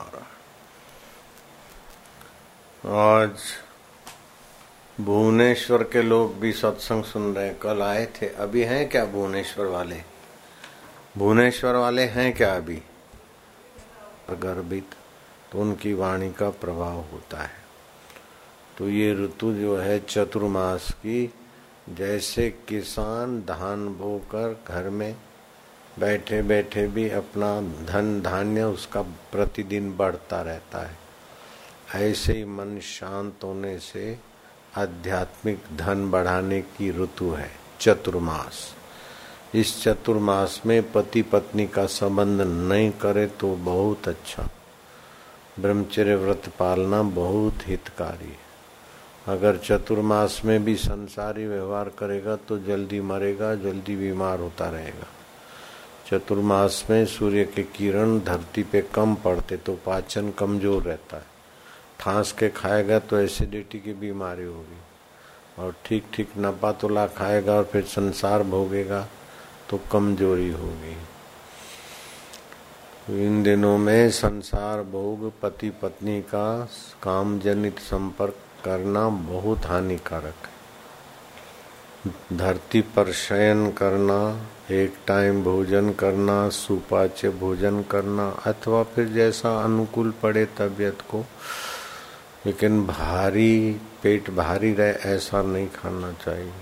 नारायण आज भुवनेश्वर के लोग भी सत्संग सुन रहे हैं। कल आए थे। अभी हैं क्या भुवनेश्वर वाले? भुवनेश्वर वाले हैं क्या अभी? गर्भित तो उनकी वाणी का प्रभाव होता है। तो ये ऋतु जो है चतुर्मास की, जैसे किसान धान बोकर घर में बैठे बैठे भी अपना धन धान्य उसका प्रतिदिन बढ़ता रहता है। ऐसे ही मन शांत होने से आध्यात्मिक धन बढ़ाने की ऋतु है, चतुर्मास। इस चतुर्मास में पति पत्नी का संबंध नहीं करे तो बहुत अच्छा। ब्रह्मचर्य व्रत पालना बहुत हितकारी है। अगर चतुर्मास में भी संसारी व्यवहार करेगा तो जल्दी मरेगा, जल्दी बीमार होता रहेगा। चतुर्मास में सूर्य के किरण धरती पे कम पड़ते तो पाचन कमज़ोर रहता है। ठांस के खाएगा तो एसिडिटी की बीमारी होगी। और ठीक ठीक नपा तुला खाएगा और फिर संसार भोगेगा तो कमज़ोरी होगी। इन दिनों में संसार भोग पति पत्नी का काम जनित संपर्क करना बहुत हानिकारक है। धरती पर शयन करना, एक टाइम भोजन करना, सुपाच्य भोजन करना, अथवा फिर जैसा अनुकूल पड़े तबियत को, लेकिन भारी, पेट भारी रहे, ऐसा नहीं खाना चाहिए।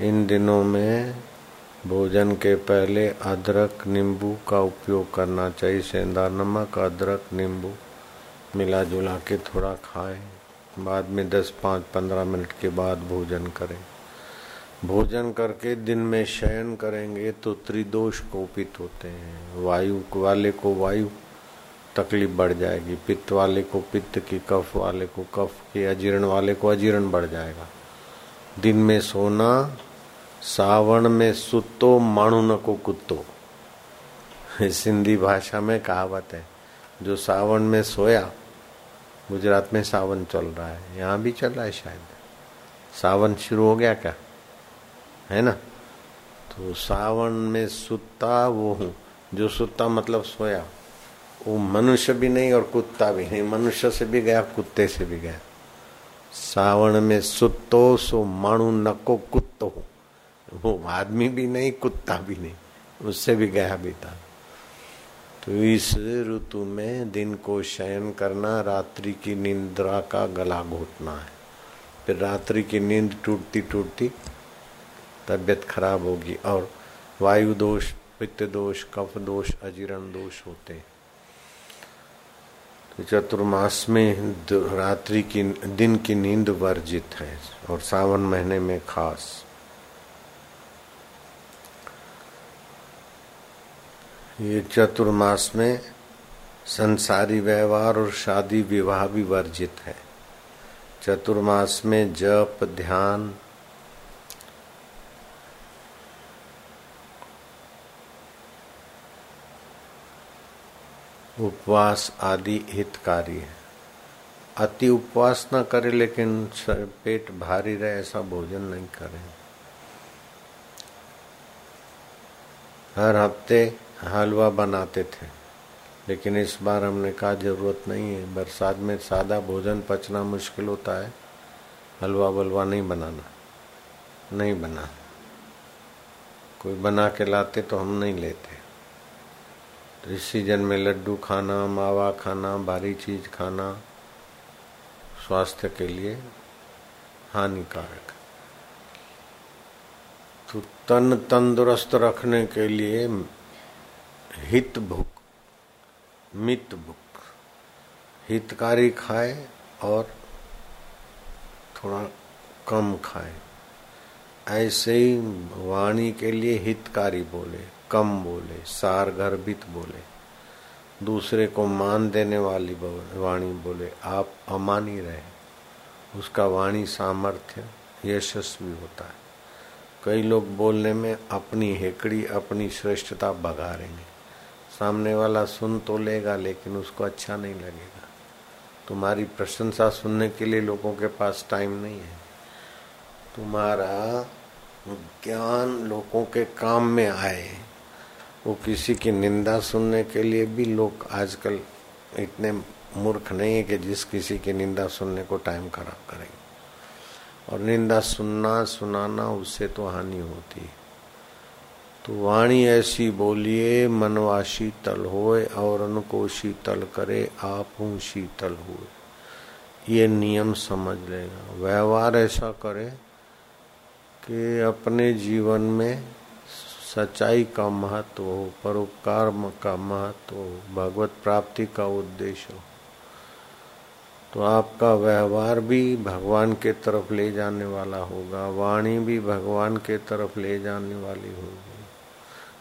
इन दिनों में भोजन के पहले अदरक, नींबू का उपयोग करना चाहिए। सेंधा, नमक, अदरक, नींबू मिला जुला के थोड़ा खाएँ। बाद में 10 पाँच, पंद्रह मिनट के बाद भोजन करें। भोजन करके दिन में शयन करेंगे तो त्रिदोष कोपित होते हैं। वायु वाले को वायु तकलीफ़ बढ़ जाएगी। पित्त वाले को पित्त की, कफ वाले को कफ की, अजीर्ण वाले को अजीर्ण बढ़ जाएगा। दिन में सोना सावण में सुतो माणु न को कुत्तो। सिंधी भाषा में कहावत है, जो सावन में सोया, गुजरात में सावन चल रहा है। यहाँ भी चल रहा है शायद। सावन शुरू हो गया क्या? है ना? तो सावन में सुता वो हूँ। जो सुता मतलब सोया। वो मनुष्य भी नहीं और कुत्ता भी नहीं। मनुष्य से भी गया, कुत्ते से भी गया। सावन में सुतो सो माणु नको कुत्तो वो आदमी भी नहीं, कुत्ता भी नहीं। उससे भी गया था तो इस ऋतु में दिन को शयन करना, रात्रि की निंद्रा का गला घोटना है। फिर रात्रि की नींद टूटती टूटती तबियत खराब होगी और वायु दोष, पित्त दोष, कफ दोष, अजीर्ण दोष होते हैं। तो चतुर्मास में रात्रि की, दिन की नींद वर्जित है और सावन महीने में खास। ये चतुर्मास में संसारी व्यवहार और शादी विवाह भी वर्जित है। चतुर्मास में जप, ध्यान उपवास आदि हितकारी है। अति उपवास न करे, लेकिन पेट भारी रहे, ऐसा भोजन नहीं करें। हर हफ़्ते हलवा बनाते थे, लेकिन इस बार हमने कहा ज़रूरत नहीं है। बरसात में सादा भोजन पचना मुश्किल होता है। हलवा वलवा नहीं बनाना, नहीं बना। कोई बना के लाते तो हम नहीं लेते। इस सीज़न में लड्डू खाना, मावा खाना, भारी चीज़ खाना, स्वास्थ्य के लिए हानिकारक। तो तन तंदुरुस्त रखने के लिए हित भुक, मित भुक। हितकारी खाए और थोड़ा कम खाए। ऐसे ही वाणी के लिए हितकारी बोले। कम बोले, सार गर्भित बोले। दूसरे को मान देने वाली वाणी बोले, आप अमानी रहे। उसका वाणी सामर्थ्य यशस्वी होता है। कई लोग बोलने में अपनी हेकड़ी, अपनी श्रेष्ठता बघारेंगे सामने वाला सुन तो लेगा, लेकिन उसको अच्छा नहीं लगेगा। तुम्हारी प्रशंसा सुनने के लिए लोगों के पास टाइम नहीं है। तुम्हारा ज्ञान लोगों के काम में आए। वो किसी की निंदा सुनने के लिए भी लोग आजकल इतने मूर्ख नहीं है कि जिस किसी की निंदा सुनने को टाइम खराब करेंगे। और निंदा सुनना, सुनाना, उससे तो हानि होती है। तो वाणी ऐसी बोलिए मनवा शीतल होए और उनको शीतल करे आप हूँ शीतल हुए। ये नियम समझ लेगा। व्यवहार ऐसा करे कि अपने जीवन में सच्चाई का महत्व हो, परोपकार का महत्व हो, भगवत प्राप्ति का उद्देश्य हो। तो आपका व्यवहार भी भगवान के तरफ़ ले जाने वाला होगा, वाणी भी भगवान के तरफ़ ले जाने वाली होगी।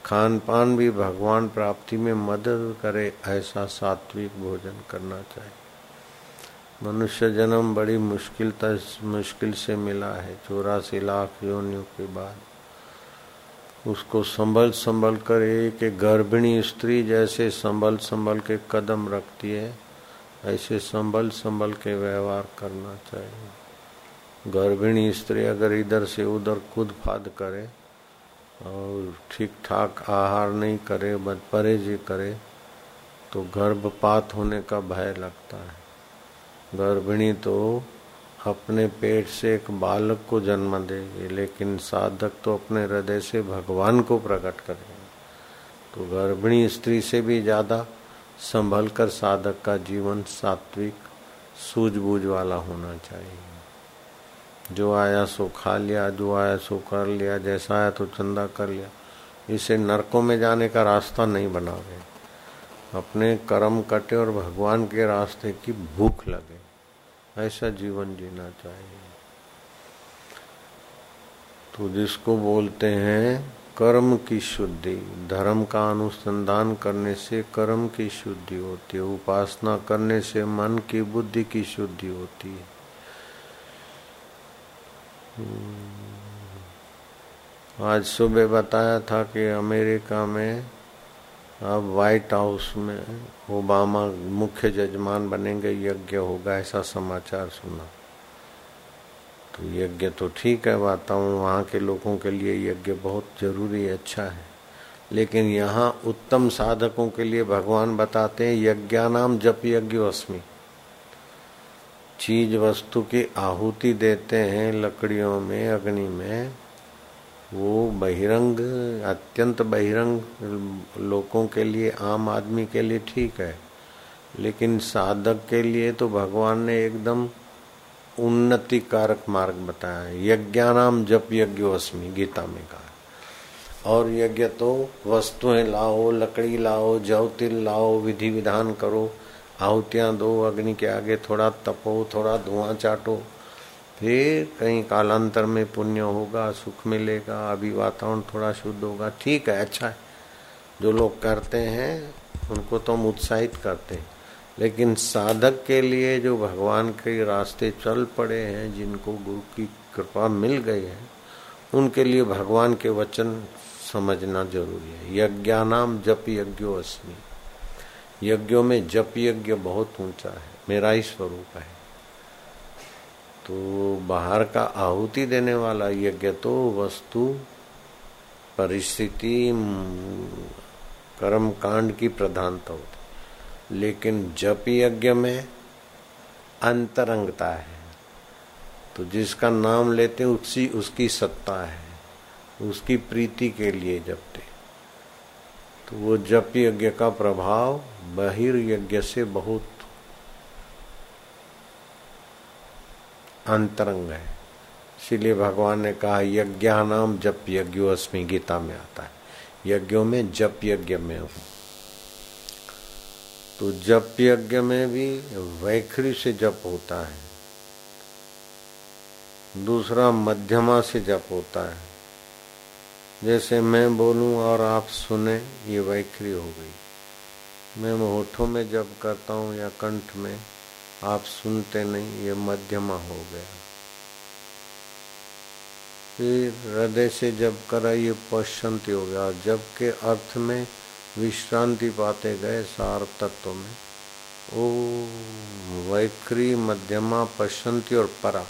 खान पान भी भगवान प्राप्ति में मदद करे, ऐसा सात्विक भोजन करना चाहिए। मनुष्य जन्म बड़ी मुश्किल मुश्किल से मिला है, चौरासी लाख योनियों के बाद। उसको संभल संभल कर एक गर्भिणी स्त्री जैसे संभल संभल के कदम रखती है, ऐसे संभल संभल के व्यवहार करना चाहिए। गर्भिणी स्त्री अगर इधर से उधर कूद फाद करे और ठीक ठाक आहार नहीं करे परहेजी करे तो गर्भपात होने का भय लगता है। गर्भिणी तो अपने पेट से एक बालक को जन्म देगी लेकिन साधक तो अपने हृदय से भगवान को प्रकट करेगा तो गर्भिणी स्त्री से भी ज़्यादा संभल कर साधक का जीवन सात्विक, सूझबूझ वाला होना चाहिए। जो आया सो खा लिया, जो आया सो कर लिया, जैसा आया तो चंदा कर लिया। इसे नरकों में जाने का रास्ता नहीं बनावे। अपने कर्म कटे और भगवान के रास्ते की भूख लगे। ऐसा जीवन जीना चाहिए तो जिसको बोलते हैं कर्म की शुद्धि, धर्म का अनुसंधान करने से कर्म की शुद्धि होती है, उपासना करने से मन की बुद्धि की शुद्धि होती है हम्म। आज सुबह बताया था कि अमेरिका में अब व्हाइट हाउस में ओबामा मुख्य जजमान बनेंगे, यज्ञ होगा, ऐसा समाचार सुना। तो यज्ञ तो ठीक है, वातावरण वहाँ के लोगों के लिए यज्ञ बहुत ज़रूरी अच्छा है। लेकिन यहाँ उत्तम साधकों के लिए भगवान बताते हैं, यज्ञानाम जप यज्ञ अस्मि चीज़ वस्तु की आहुति देते हैं लकड़ियों में, अग्नि में वो बहिरंग, अत्यंत बहिरंग लोगों के लिए, आम आदमी के लिए ठीक है। लेकिन साधक के लिए तो भगवान ने एकदम उन्नति कारक मार्ग बताया। यज्ञानाम जप यज्ञ अस्मि गीता में कहा। और यज्ञ तो वस्तुएँ लाओ, लकड़ी लाओ ज्योतिल लाओ, विधि विधान करो, आहुतियाँ दो, अग्नि के आगे थोड़ा तपो, थोड़ा धुआँ चाटो फिर कहीं कालांतर में पुण्य होगा, सुख मिलेगा, अभी वातावरण थोड़ा शुद्ध होगा, ठीक है अच्छा है। जो लोग करते हैं, उनको तो हम उत्साहित करते हैं। लेकिन साधक के लिए जो भगवान के रास्ते चल पड़े हैं, जिनको गुरु की कृपा मिल गई है, उनके लिए भगवान के वचन समझना ज़रूरी है। यज्ञानाम जप यज्ञो अस्मि। यज्ञों में जप यज्ञ बहुत ऊँचा है, मेरा ही स्वरूप है। तो बाहर का आहुति देने वाला यज्ञ तो वस्तु, परिस्थिति कर्म कांड की प्रधानता होती लेकिन जप यज्ञ में अंतरंगता है। तो जिसका नाम लेते उसी, उसकी सत्ता है। उसकी प्रीति के लिए जपते। तो वो जप यज्ञ का प्रभाव बहिर्यज्ञ से बहुत अंतरंग है। इसीलिए भगवान ने कहा यज्ञ नाम जप यज्ञो अस्मि गीता में आता है। यज्ञों में जप यज्ञ में हूँ। तो जप यज्ञ में भी वैखरी से जप होता है। दूसरा मध्यमा से जप होता है। जैसे मैं बोलूँ और आप सुने, ये वैखरी हो गई। मैं होठों में जप करता हूँ या कंठ में आप सुनते नहीं, ये मध्यमा हो गया। फिर हृदय से जब करा ये पश्चंती हो गया जब के अर्थ में विश्रांति पाते गए सार तत्व में। ओ वैखरी मध्यमा, पश्चंती और परा।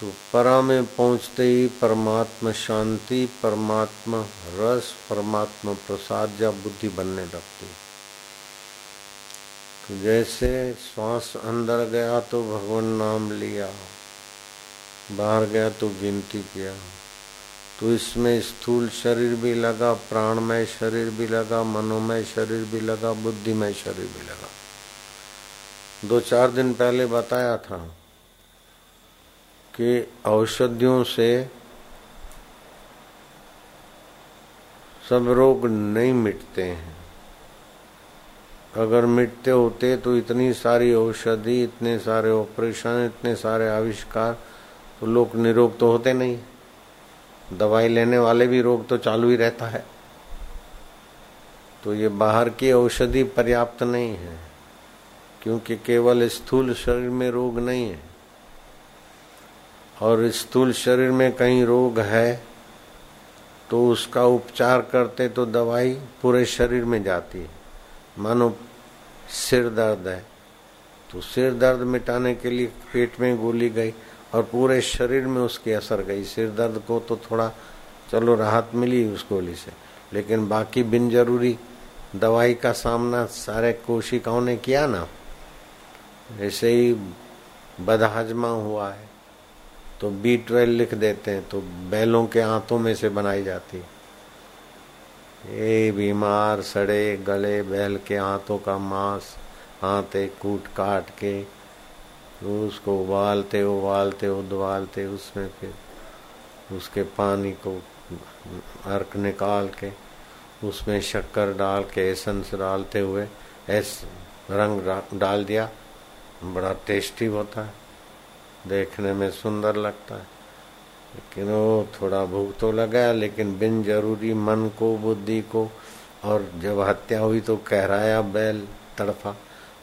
तो परा में पहुँचते ही परमात्मा शांति, परमात्मा रस, परमात्मा प्रसाद, या बुद्धि बनने लगती। तो जैसे श्वास अंदर गया तो भगवान नाम लिया, बाहर गया तो गिनती किया तो इसमें स्थूल शरीर भी लगा, प्राणमय शरीर भी लगा, मनोमय शरीर भी लगा, बुद्धिमय शरीर भी लगा। दो चार दिन पहले बताया था कि औषधियों से सब रोग नहीं मिटते हैं। अगर मिटते होते तो इतनी सारी औषधि, इतने सारे ऑपरेशन, इतने सारे आविष्कार तो लोग निरोग तो होते नहीं। दवाई लेने वाले भी रोग तो चालू ही रहता है। तो ये बाहर की औषधि पर्याप्त नहीं है, क्योंकि केवल स्थूल शरीर में रोग नहीं है। और स्थूल शरीर में कहीं रोग है तो उसका उपचार करते तो दवाई पूरे शरीर में जाती है। मानो सिर दर्द है तो सिर दर्द मिटाने के लिए पेट में गोली गई और पूरे शरीर में उसकी असर गई। सिर दर्द को तो थोड़ा, चलो राहत मिली उस गोली से, लेकिन बाकी बिन ज़रूरी दवाई का सामना सारे कोशिकाओं ने किया ना। ऐसे ही बदहजमा हुआ है तो बी ट्वेल्व लिख देते हैं तो बैलों के आंतों में से बनाई जाती है। ये बीमार, सड़े, गले, बैल के हाथों का मांस, हाथे कूट काट के उसको उबालते उबालते उदवालते उसमें फिर उसके पानी को अर्क निकाल के उसमें शक्कर डाल के एसेंस डालते हुए ऐस रंग डाल दिया। बड़ा टेस्टी होता है। देखने में सुंदर लगता है। लेकिन वो थोड़ा भूख तो लगा, लेकिन बिन ज़रूरी मन को, बुद्धि को, और जब हत्या हुई तो कहराया बैल तड़फा।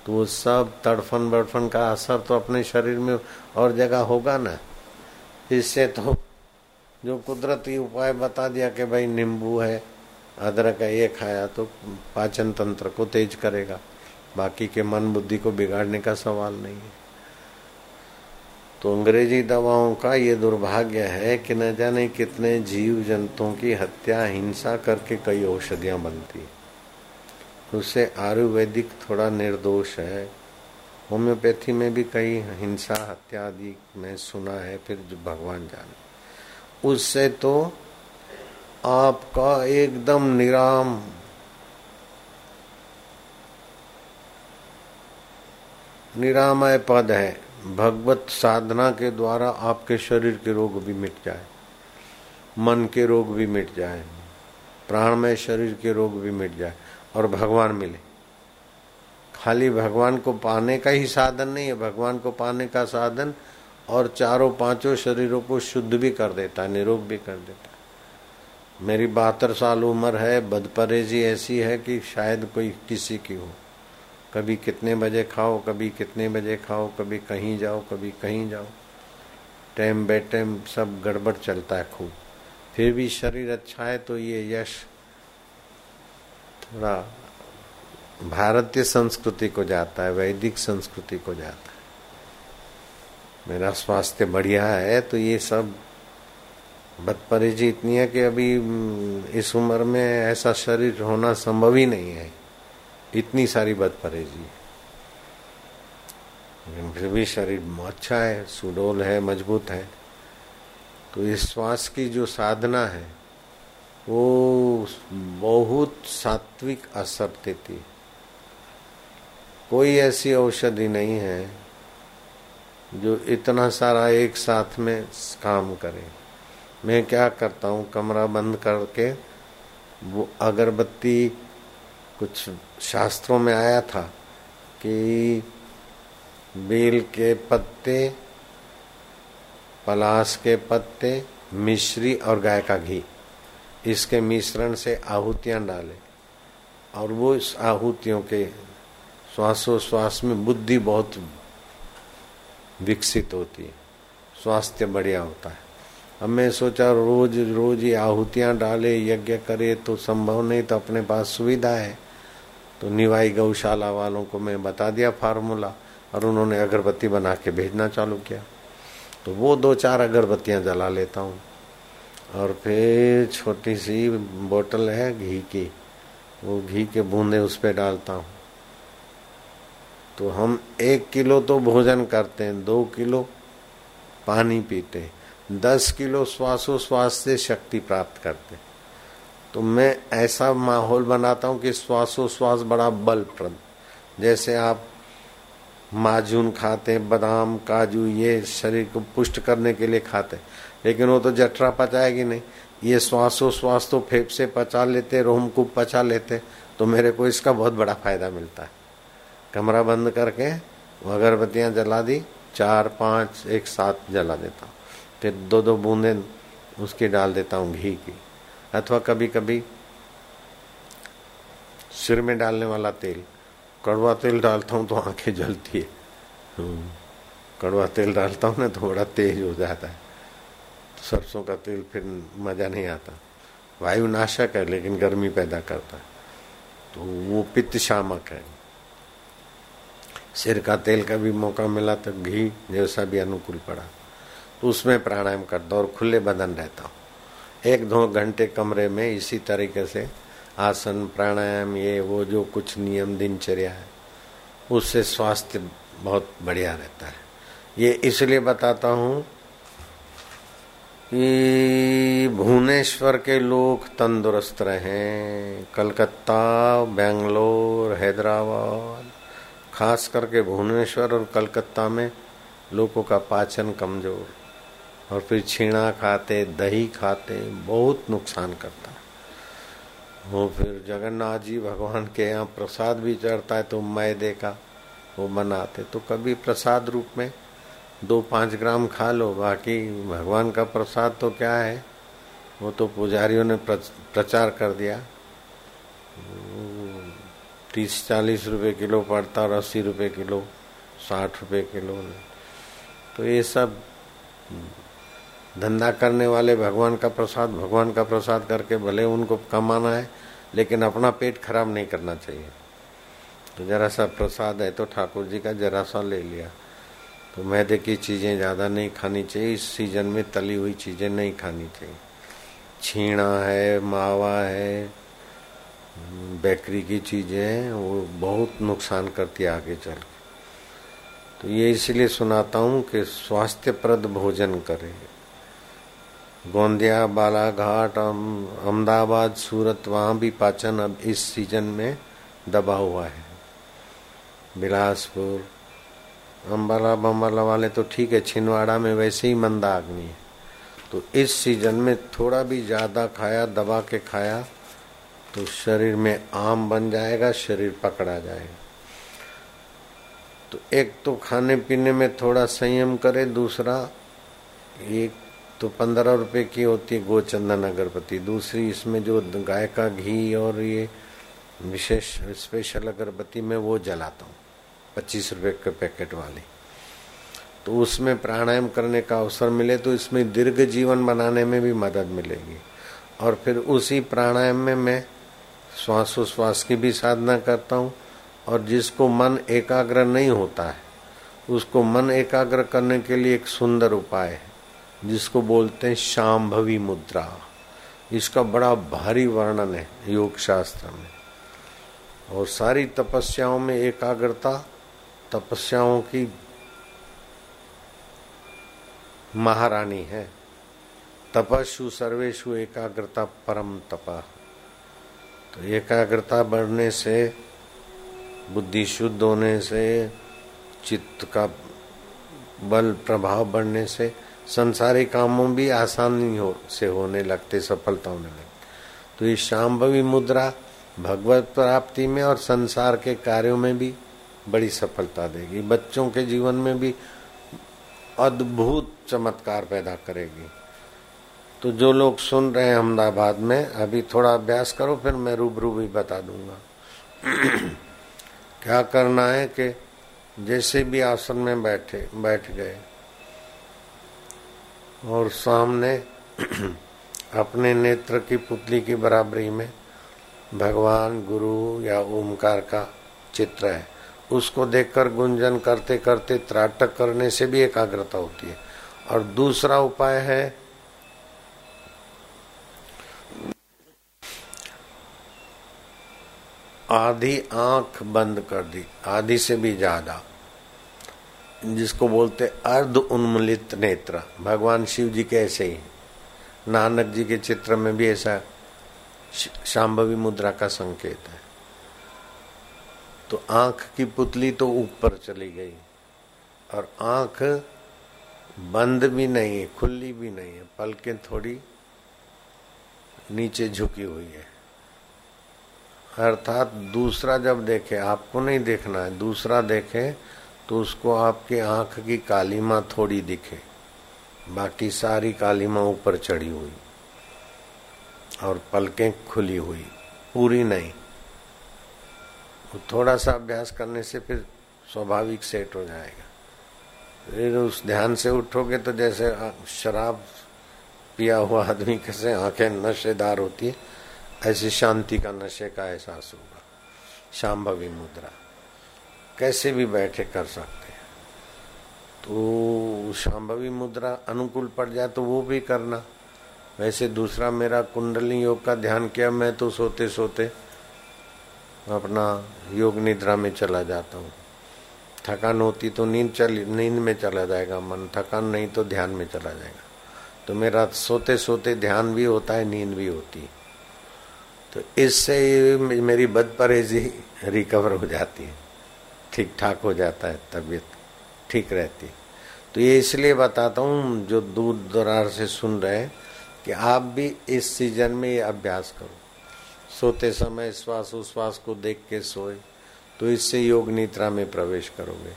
तो वो सब तड़फन बड़फन का असर तो अपने शरीर में और जगह होगा ना। इससे तो जो कुदरती उपाय बता दिया कि भाई नींबू है, अदरक है, ये खाया तो पाचन तंत्र को तेज करेगा। बाकी के मन बुद्धि को बिगाड़ने का सवाल नहीं है। तो अंग्रेज़ी दवाओं का ये दुर्भाग्य है कि न जाने कितने जीव जंतुओं की हत्या, हिंसा करके कई औषधियाँ बनती उससे आयुर्वेदिक थोड़ा निर्दोष है। होम्योपैथी में भी कई हिंसा, हत्या आदि में सुना है, फिर जो भगवान जाने। उससे तो आपका एकदम निराम। निरामय पद है। भगवत साधना के द्वारा आपके शरीर के रोग भी मिट जाए, मन के रोग भी मिट जाए, प्राणमय शरीर के रोग भी मिट जाए और भगवान मिले। खाली भगवान को पाने का ही साधन नहीं है, भगवान को पाने का साधन और चारों पाँचों शरीरों को शुद्ध भी कर देता है, निरोग भी कर देता है। मेरी बहत्तर साल उम्र है बदपरेजी ऐसी है कि शायद कोई किसी की हो। कभी कितने बजे खाओ, कभी कितने बजे खाओ, कभी कहीं जाओ, कभी कहीं जाओ। टाइम बे टाइम सब गड़बड़ चलता है खूब। फिर भी शरीर अच्छा है तो ये यश थोड़ा भारतीय संस्कृति को जाता है, वैदिक संस्कृति को जाता है। मेरा स्वास्थ्य बढ़िया है तो ये सब बदपरेजी इतनी है कि अभी इस उम्र में ऐसा शरीर होना संभव ही नहीं है। इतनी सारी बदपरेजी फिर भी शरीर अच्छा है, सुडोल है, मज़बूत है। तो इस श्वास की जो साधना है, वो बहुत सात्विक असर देती कोई ऐसी औषधि नहीं है जो इतना सारा एक साथ में काम करे। मैं क्या करता हूँ, कमरा बंद करके वो अगरबत्ती कुछ शास्त्रों में आया था कि बेल के पत्ते, पलाश के पत्ते, मिश्री और गाय का घी, इसके मिश्रण से आहुतियाँ डाले। और वो इस आहुतियों के श्वासोश्वास में बुद्धि बहुत विकसित होती है, स्वास्थ्य बढ़िया होता है। अब मैं सोचा रोज रोज ये आहुतियाँ डाले, यज्ञ करे तो संभव नहीं तो अपने पास सुविधा है। तो निवाई गौशाला वालों को मैं बता दिया फार्मूला और उन्होंने अगरबत्ती बना के भेजना चालू किया। तो वो दो चार अगरबत्तियाँ जला लेता हूँ। और फिर छोटी सी बोतल है घी की, वो घी के बूंदे उस पर डालता हूँ। तो हम एक किलो तो भोजन करते हैं, दो किलो पानी पीते हैं, दस किलो श्वासोश्वास से शक्ति प्राप्त करते हैं। तो मैं ऐसा माहौल बनाता हूँ कि श्वासोश्वास बड़ा बलप्रद। जैसे आप माजून खाते हैं, बादाम, काजू, ये शरीर को पुष्ट करने के लिए खाते लेकिन वो तो जठरा पचाएगी नहीं। ये श्वासोश्वास तो फेफ से पचा लेते, रोम को पचा लेते तो मेरे को इसका बहुत बड़ा फ़ायदा मिलता है। कमरा बंद करके अगरबत्तियाँ जला दी, चार, पाँच, एक साथ जला देता हूँ। फिर दो दो बूंदे उसकी डाल देता हूँ घी की। अथवा कभी कभी सिर में डालने वाला तेल कड़वा तेल डालता हूँ तो आँखें जलती है। हम्म, कड़वा तेल डालता हूँ ना तो बड़ा तेज हो जाता है। सरसों का तेल फिर मज़ा नहीं आता। वायु नाशक है लेकिन गर्मी पैदा करता है। तो वो पित्त शामक है। सिर का तेल का भी मौका मिला तो घी जैसा भी अनुकूल पड़ा। तो उसमें प्राणायाम करता और खुले बदन रहता हूँ। एक दो घंटे कमरे में इसी तरीके से आसन, प्राणायाम, ये, वो, जो कुछ नियम, दिनचर्या है, उससे स्वास्थ्य बहुत बढ़िया रहता है। ये इसलिए बताता हूँ कि भुवनेश्वर के लोग तंदुरुस्त रहे। कलकत्ता, बेंगलोर, हैदराबाद, खास करके भुवनेश्वर और कलकत्ता में लोगों का पाचन कमज़ोर। और फिर छीणा खाते, दही खाते, बहुत नुकसान करता है। वो फिर जगन्नाथ जी भगवान के यहाँ प्रसाद भी चढ़ता है तो मैदे का वो बनाते। तो कभी प्रसाद रूप में दो पाँच ग्राम खा लो, बाकी भगवान का प्रसाद तो क्या है? वो तो पुजारियों ने प्रचार कर दिया। तीस चालीस रुपए किलो पड़ता और अस्सी रुपए किलो, साठ रुपए किलो। तो ये सब धंधा करने वाले भगवान का प्रसाद, भगवान का प्रसाद करके भले उनको कमाना है, लेकिन अपना पेट खराब नहीं करना चाहिए। तो जरा सा प्रसाद है तो ठाकुर जी का जरा सा ले लिया। तो मैदे की चीज़ें ज़्यादा नहीं खानी चाहिए, इस सीज़न में तली हुई चीज़ें नहीं खानी चाहिए। छीणा है, मावा है, बेकरी की चीज़ें वो बहुत नुकसान करती है आगे चल के। तो ये इसलिए सुनाता हूँ कि स्वास्थ्यप्रद भोजन करें। गोंदिया, बालाघाट अहमदाबाद, सूरत, वहाँ भी पाचन अब इस सीज़न में दबा हुआ है। बिलासपुर, अम्बाला बम्बाला वाले तो ठीक है, छिंदवाड़ा में वैसे ही मंदा आग्नि है। तो इस सीज़न में थोड़ा भी ज़्यादा खाया, दबा के खाया तो शरीर में आम बन जाएगा, शरीर पकड़ा जाएगा। तो एक तो खाने पीने में थोड़ा संयम करे, दूसरा एक तो पंद्रह रुपए की होती है गोचंदन अगरबत्ती दूसरी इसमें जो गाय का घी और ये विशेष स्पेशल अगरबत्ती में वो जलाता हूँ, पच्चीस रुपए के पैकेट वाली। तो उसमें प्राणायाम करने का अवसर मिले तो इसमें दीर्घ जीवन बनाने में भी मदद मिलेगी। और फिर उसी प्राणायाम में मैं श्वासोश्वास की भी साधना करता हूँ और जिसको मन एकाग्र नहीं होता है, उसको मन एकाग्र करने के लिए एक सुंदर उपाय है। जिसको बोलते हैं शाम्भवी मुद्रा। इसका बड़ा भारी वर्णन है योग शास्त्र में। और सारी तपस्याओं में एकाग्रता, तपस्याओं की महारानी है। तपस्ु सर्वेशु एकाग्रता परम तपा। तो एकाग्रता बढ़ने से, बुद्धि शुद्ध होने से, चित्त का बल प्रभाव बढ़ने से संसारी कामों भी आसानी हो, से होने लगते, सफलता होने लगती। तो ये शाम्भवी मुद्रा भगवत प्राप्ति में और संसार के कार्यों में भी बड़ी सफलता देगी। बच्चों के जीवन में भी अद्भुत चमत्कार पैदा करेगी। तो जो लोग सुन रहे हैं अहमदाबाद में, अभी थोड़ा अभ्यास करो, फिर मैं रूबरू भी बता दूँगा। क्या करना है कि जैसे भी आसन में बैठे, बैठ गए और सामने अपने नेत्र की पुतली की बराबरी में भगवान गुरु या ओमकार का चित्र है। उसको देखकर गुंजन करते करते त्राटक करने से भी एकाग्रता होती है। और दूसरा उपाय है, आधी आँख बंद कर दी, आधी से भी ज़्यादा। जिसको बोलते अर्ध उन्मूलित नेत्र। भगवान शिव जी के ऐसे ही। नानक जी के चित्र में भी ऐसा शाम्भवी मुद्रा का संकेत है। तो आँख की पुतली तो ऊपर चली गई और आँख बंद भी नहीं है, खुली भी नहीं है। पलकें थोड़ी नीचे झुकी हुई है। अर्थात दूसरा जब देखे, आपको नहीं देखना है, दूसरा देखे तो उसको आपकी आँख की कालीमा थोड़ी दिखे। बाकी सारी कालीमा ऊपर चढ़ी हुई और पलकें खुली हुई, पूरी नहीं। वो थोड़ा सा अभ्यास करने से फिर स्वाभाविक सेट हो जाएगा। फिर उस ध्यान से उठोगे तो जैसे शराब पिया हुआ आदमी कैसे आँखें नशेदार होती है, ऐसी शांति का नशे का एहसास होगा। शाम्भवी मुद्रा। कैसे भी बैठे कर सकते हैं। तो शाम्भवी मुद्रा अनुकूल पड़ जाए तो वो भी करना। वैसे दूसरा मेरा कुंडली योग का ध्यान किया मैं तो सोते सोते अपना योग निद्रा में चला जाता हूँ। थकान होती तो नींद चली, नींद में चला जाएगा मन, थकान नहीं तो ध्यान में चला जाएगा। तो मेरा सोते सोते ध्यान भी होता है, नींद भी होती है। तो इससे मेरी बद परहेजी रिकवर हो जाती है। ठीक ठाक हो जाता है, तबीयत ठीक रहती। है तो ये इसलिए बताता हूँ, जो दूर दरार से सुन रहे हैं, कि आप भी इस सीज़न में ये अभ्यास करो। सोते समय श्वास उश्वास को देख के सोए तो इससे योग निद्रा में प्रवेश करोगे।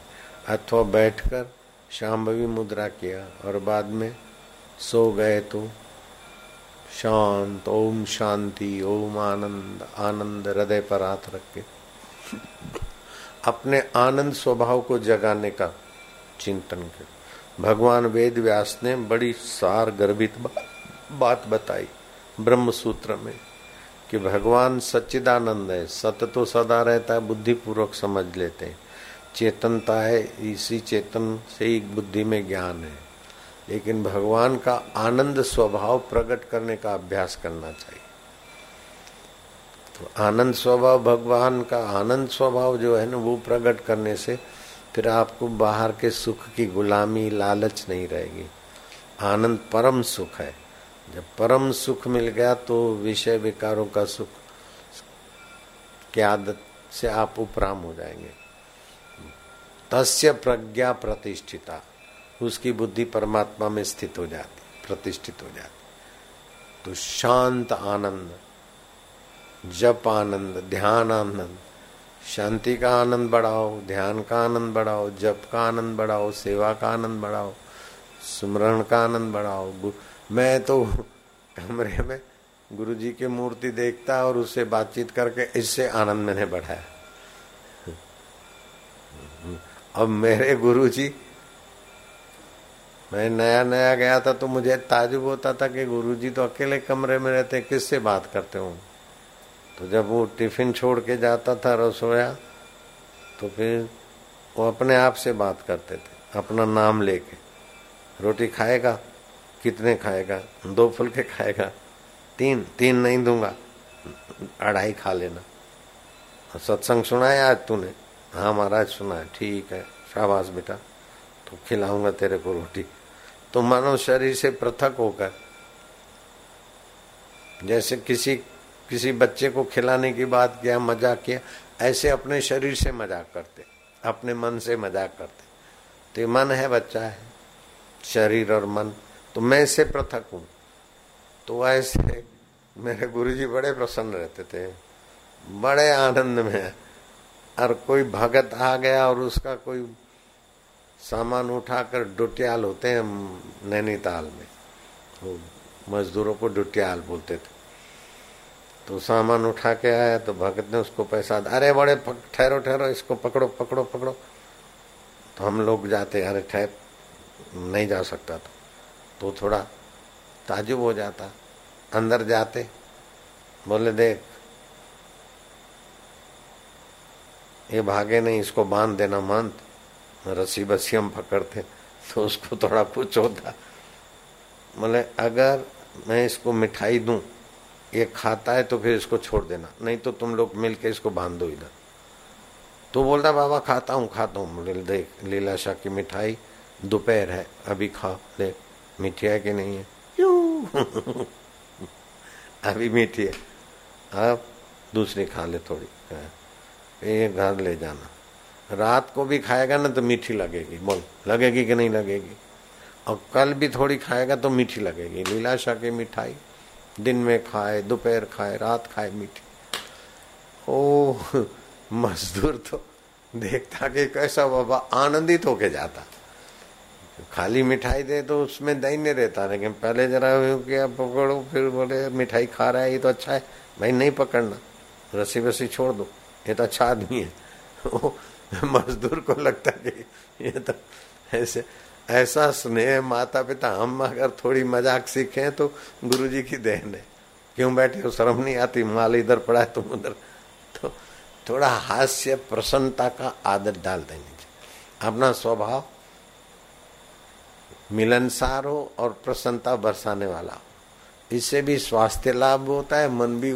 अथवा बैठकर शाम्भवी मुद्रा किया और बाद में सो गए तो शांत, ओम शांति, ओम आनंद आनंद, हृदय पर हाथ रख के। अपने आनंद स्वभाव को जगाने का चिंतन कर भगवान वेद व्यास ने बड़ी सार गर्भित बात बताई ब्रह्म सूत्र में कि भगवान सच्चिदानंद है, सत तो सदा रहता है बुद्धि पूर्वक समझ लेते हैं। चेतनता है, इसी चेतन से ही बुद्धि में ज्ञान है। लेकिन भगवान का आनंद स्वभाव प्रकट करने का अभ्यास करना चाहिए। तो आनंद स्वभाव, भगवान का आनंद स्वभाव जो है ना, वो प्रकट करने से फिर आपको बाहर के सुख की गुलामी, लालच नहीं रहेगी। आनंद परम सुख है। जब परम सुख मिल गया तो विषय विकारों का सुख की आदत से आप उपराम हो जाएँगे। तस्य प्रज्ञा प्रतिष्ठिता। उसकी बुद्धि परमात्मा में स्थित हो जाती, प्रतिष्ठित हो जाती। तो शांत आनंद जप आनंद ध्यान आनंद शांति का आनंद बढ़ाओ, ध्यान का आनंद बढ़ाओ, जप का आनंद बढ़ाओ, सेवा का आनंद बढ़ाओ, सुमरण का आनंद बढ़ाओ। मैं तो कमरे में गुरु जी की मूर्ति देखता और उससे बातचीत करके इससे आनंद मैंने बढ़ाया। अब मेरे गुरु जी मैं नया नया गया था तो मुझे ताजुब होता था कि गुरु जी तो अकेले कमरे में रहते किससे बात करते हो? तो जब वो टिफ़िन छोड़ के जाता था रसोया तो फिर वो अपने आप से बात करते थे, अपना नाम लेके। रोटी खाएगा? कितने खाएगा? दो फुलके खाएगा? तीन? तीन नहीं दूँगा। अढ़ाई खा लेना। सत्संग सुना है आज तूने? हाँ महाराज, सुना है। ठीक है, शाबाश बेटा। तो खिलाऊँगा तेरे को रोटी। तो मानव शरीर से पृथक होकर, जैसे किसी किसी बच्चे को खिलाने की बात किया, मज़ाक किया, ऐसे अपने शरीर से मज़ाक करते, अपने मन से मज़ाक करते। तो मन है, बच्चा है, शरीर और मन। तो मैं इससे पृथक हूँ। तो ऐसे मेरे गुरुजी बड़े प्रसन्न रहते थे, बड़े आनंद में। और कोई भगत आ गया और उसका कोई सामान उठाकर डुटियाल होते हैं नैनीताल में, वो मजदूरों को डुटियाल बोलते थे। तो सामान उठा के आया तो भगत ने उसको पैसा अरे बड़े ठहरो ठहरो, इसको पकड़ो पकड़ो पकड़ो। तो हम लोग जाते अरे ठहर, नहीं जा सकता तो। तो थोड़ा ताजुब हो जाता। अंदर जाते, बोले, देख, ये भागे नहीं, इसको बाँध देना मंत रस्सी बस्सी हम पकड़ते तो उसको थोड़ा कुछ होता। बोले, अगर मैं इसको मिठाई दूँ ये खाता है तो फिर इसको छोड़ देना। नहीं तो तुम लोग मिलके इसको बाँध दो इधर। तो बोलता, बाबा, खाता हूँ खाता हूँ। देख, लीला शाह की मिठाई दोपहर है, अभी खा, देख, मीठी है कि नहीं है? अभी मीठी है। अब दूसरी खा ले थोड़ी ये घर ले जाना। रात को भी खाएगा ना तो मीठी लगेगी। बोल, लगेगी कि नहीं लगेगी? और कल भी थोड़ी खाएगा तो मीठी लगेगी। लीला शाह की मिठाई दिन में खाए, दोपहर खाए, रात खाए मीठी। ओ मजदूर तो देखता कि कैसा बाबा आनंदित होके जाता। खाली मिठाई दे तो उसमें दही नहीं रहता, लेकिन पहले जरा क्या, पकड़ो, फिर बोले, मिठाई खा रहा है, ये तो अच्छा है। भाई, नहीं पकड़ना, रस्सी वसी छोड़ दो, ये तो अच्छा आदमी है। मजदूर को लगता कि ये तो ऐसे ऐसा स्नेह माता पिता हम अगर थोड़ी मज़ाक सीखे तो गुरु जी की देन है। क्यों बैठे हो? शर्म नहीं आती? माल इधर पड़ा है, तुम उधर। तो थोड़ा हास्य, प्रसन्नता का आदत डाल देनी चाहिए। अपना स्वभाव मिलनसार हो और प्रसन्नता बरसाने वाला हो। इससे भी स्वास्थ्य लाभ होता है, मन भी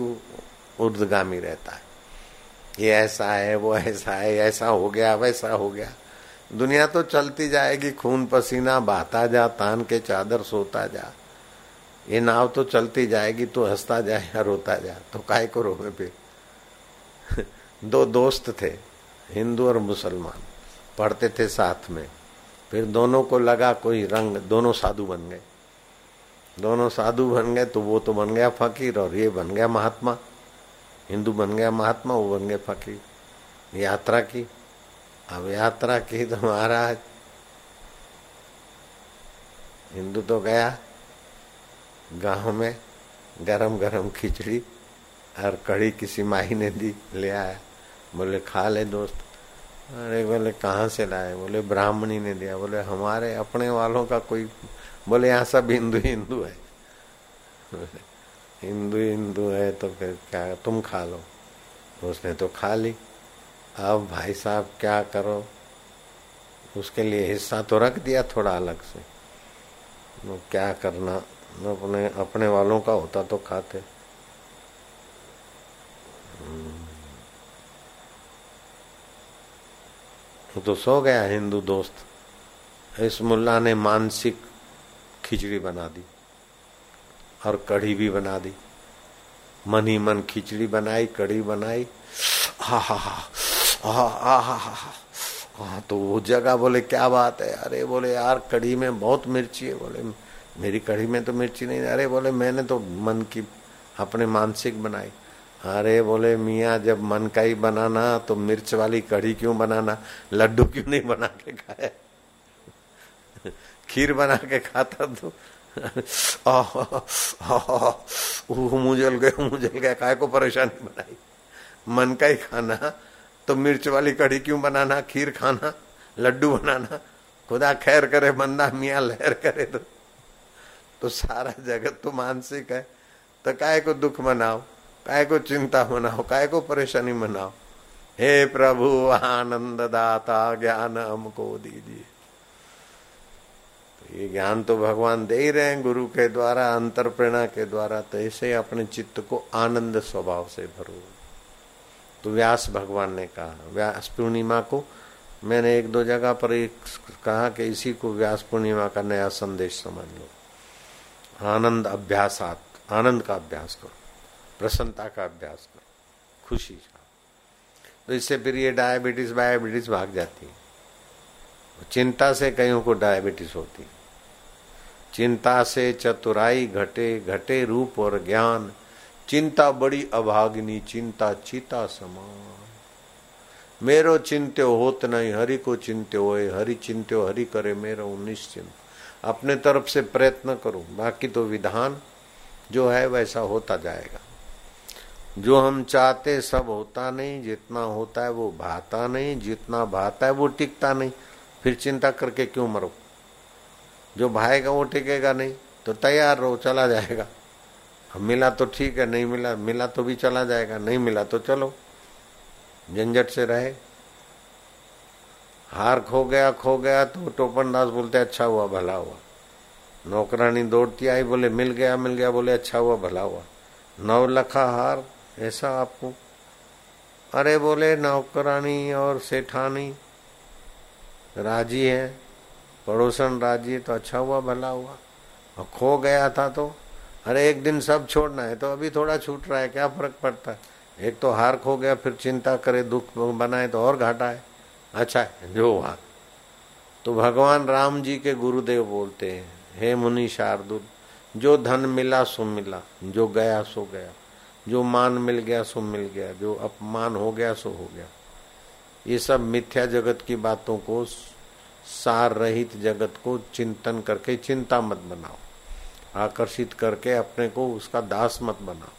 ऊर्धगामी रहता है। ये ऐसा है, वो ऐसा है, ऐसा हो गया, वैसा हो गया। दुनिया तो चलती जाएगी, खून पसीना बहता जा, तान के चादर सोता जा। ये नाव तो चलती जाएगी तो हंसता जाए या रोता जा तो काय को रोवे फिर? दो दोस्त थे, हिंदू और मुसलमान। पढ़ते थे साथ में। फिर दोनों को लगा कोई रंग, दोनों साधु बन गए। दोनों साधु बन गए तो वो तो बन गया फकीर और ये बन गया महात्मा। हिंदू बन गया महात्मा, वो बन गए फकीर। यात्रा की। अब यात्रा की तो महाराज, हिंदू तो गया, गाँव में गरम गरम खिचड़ी और कड़ी किसी माही ने दी, ले आया। बोले, खा ले दोस्त। अरे, बोले, कहाँ से लाए? बोले, ब्राह्मणी ने दिया। बोले, हमारे, अपने वालों का कोई बोले, यहाँ सब हिंदू हिंदू है। हिंदू हिंदू है तो फिर क्या, तुम खा लो। उसने तो खा ली। अब भाई साहब क्या करो? उसके लिए हिस्सा तो रख दिया थोड़ा अलग से। तो क्या करना? अपने अपने वालों का होता तो खाते। तो सो गया हिंदू दोस्त। इस मुल्ला ने मानसिक खिचड़ी बना दी और कढ़ी भी बना दी। मन ही मन खिचड़ी बनाई, कढ़ी बनाई। हा हा हा। हा तो वो जगह बोले, क्या बात है? अरे बोले, यार, कढ़ी में बहुत मिर्ची है। बोले, मेरी कढ़ी में तो मिर्ची नहीं अरे बोले, मैंने तो मन की, अपने मानसिक बनाई। अरे बोले, मियाँ, जब मन का ही बनाना तो मिर्च वाली कढ़ी क्यों बनाना? लड्डू क्यों नहीं बना के खाए खीर बना के खाता तो। मुझल गए मुझल गए काय को परेशानी बनाई? मन का ही खाना तो मिर्च वाली कढ़ी क्यों बनाना? खीर खाना? लड्डू बनाना? खुदा खैर करे, बंदा मियाँ लहर करे तो। तो सारा जगत तो मानसिक है। तो काय को दुख मनाओ? काय को चिंता मनाओ? काय को परेशानी मनाओ? हे प्रभु, आनंद दाता ज्ञान हमको दीजिए। तो ये ज्ञान तो भगवान दे ही रहे हैं गुरु के द्वारा अंतर प्रेरणा के द्वारा। तो ऐसे अपने चित्त को आनंद स्वभाव से भरो। तो व्यास भगवान ने कहा, व्यास पूर्णिमा को? मैंने एक दो जगह पर एक कहा कि इसी को व्यास पूर्णिमा का नया संदेश समझ लो। आनंद अभ्यासात, आनंद का अभ्यास करो, प्रसन्नता का अभ्यास करो, खुशी का। तो इससे फिर ये डायबिटीज़ वायबिटीज भाग जाती है। चिंता से कईयों को डायबिटीज़ होती है। चिंता से चतुराई घटे घटे रूप और ज्ञान। चिंता बड़ी अभागिनी, चिंता चिता समान। मेरो चिंत्यो होत नहीं, हरि को चिंत्यो हो हरि चिंत्यो, हरि करे मेरो निश्चिंत। अपने तरफ़ से प्रयत्न करो, बाकी तो विधान जो है वैसा होता जाएगा। जो हम चाहते सब होता नहीं, जितना होता है वो भाता नहीं, जितना भाता है वो टिकता नहीं। फिर चिंता करके क्यों मरो? जो भाएगा वो टिकेगा नहीं तो तैयार रहो, चला जाएगा। मिला तो ठीक है, नहीं मिला मिला तो भी चला जाएगा, नहीं मिला तो चलो। झंझट से रहे। हार खो गया खो गया तो टोपन दास बोलते अच्छा हुआ, भला हुआ। नौकरानी दौड़ती आई, बोले, मिल गया मिल गया। बोले अच्छा हुआ, भला हुआ। नौ लखा हार, ऐसा आपको। अरे बोले, नौकरानी और सेठानी, राज़ी है, पड़ोसन राज़ी है तो अच्छा हुआ, भला हुआ। और खो गया था तो अरे, एक दिन सब छोड़ना है तो अभी थोड़ा छूट रहा है, क्या फ़र्क पड़ता है? एक तो हार खो गया, फिर चिंता करे, दुख बनाए तो और घाटा है। अच्छा है जो हुआ। तो भगवान राम जी के गुरुदेव बोलते हैं, हे मुनि शार्दुल, जो धन मिला सो मिला, जो गया सो गया, जो मान मिल गया सो मिल गया, जो अपमान हो गया सो हो गया। ये सब मिथ्या जगत की बातों को, सार रहित जगत को चिंतन करके चिंता मत बनाओ। आकर्षित करके अपने को उसका दास मत बनाओ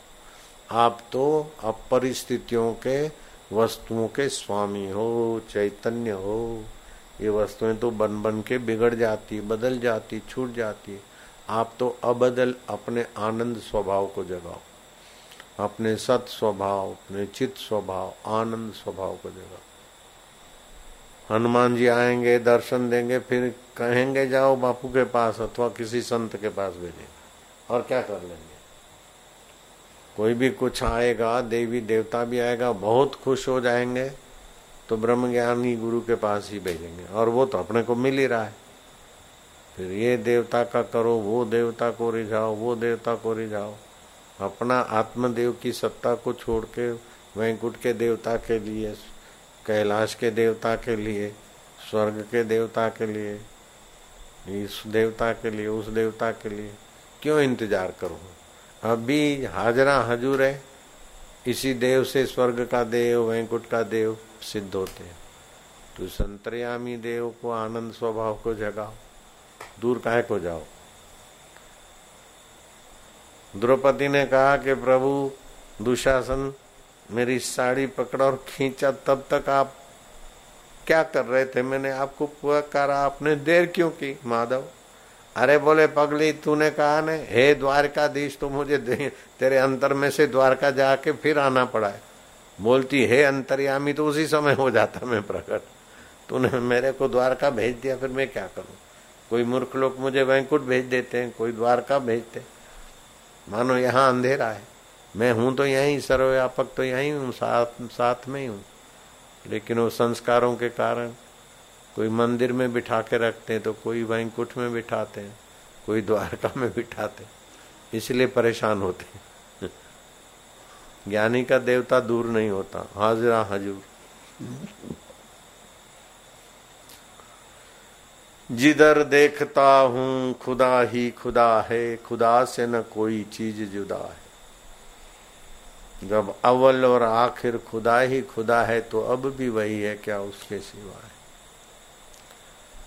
आप तो अपरिस्थितियों के वस्तुओं के स्वामी हो, चैतन्य हो। ये वस्तुएँ तो बन बन के बिगड़ जाती, बदल जाती, छूट जाती। आप तो अबदल अपने आनंद स्वभाव को जगाओ। अपने सत स्वभाव, अपने चित स्वभाव, आनंद स्वभाव को जगाओ। हनुमान जी आएँगे, दर्शन देंगे, फिर कहेंगे, जाओ बापू के पास अथवा किसी संत के पास भेजेंगे और क्या कर लेंगे? कोई भी कुछ आएगा, देवी देवता भी आएगा, बहुत खुश हो जाएँगे तो ब्रह्म ज्ञानी गुरु के पास ही भेजेंगे। और वो तो अपने को मिल ही रहा है। फिर ये देवता का करो, वो देवता को रिझाओ, वो देवता को रिझाओ। अपना आत्मदेव की सत्ता को छोड़ के वैंकुट के देवता के लिए, कैलाश के देवता के लिए, स्वर्ग के देवता के लिए इस देवता के लिए, उस देवता के लिए। क्यों इंतज़ार करो? अभी हाजरा हजूर है। इसी देव से स्वर्ग का देव वैंकुट का देव सिद्ध होते हैं। तो संतरयामी देव को आनंद स्वभाव को जगाओ। दूर काहे को जाओ? द्रौपदी ने कहा कि प्रभु, दुशासन, मेरी साड़ी पकड़ा और खींचा, तब तक आप क्या कर रहे थे? मैंने आपको पुकारा आपने देर क्यों की, माधव? अरे बोले, पगली, तूने कहा ने हे द्वारकाधीश तो मुझे तेरे अंतर में से द्वारका जाके फिर आना पड़ा है। बोलती, हे अंतर्यामी तो उसी समय हो जाता मैं प्रकट। तूने मेरे को द्वारका भेज दिया, फिर मैं क्या करूँ? कोई मूर्ख लोग मुझे वैंकुट भेज देते हैं, कोई द्वारका भेजते मानो यहाँ अंधेरा है। मैं हूँ तो यहीं, सर्वव्यापक तो यहीं हूँ, साथ साथ में ही हूँ। लेकिन वो संस्कारों के कारण कोई मंदिर में बिठा के रखते हैं तो कोई वैंकुट में बिठाते हैं, कोई द्वारका में बिठाते हैं, इसलिए परेशान होते हैं। ज्ञानी का देवता दूर नहीं होता, हाजरा हजूर। जिधर देखता हूँ खुदा ही खुदा है, खुदा से न कोई चीज़ जुदा है। जब अव्वल और आखिर खुदा ही खुदा है तो अब भी वही है, क्या उसके सिवा है?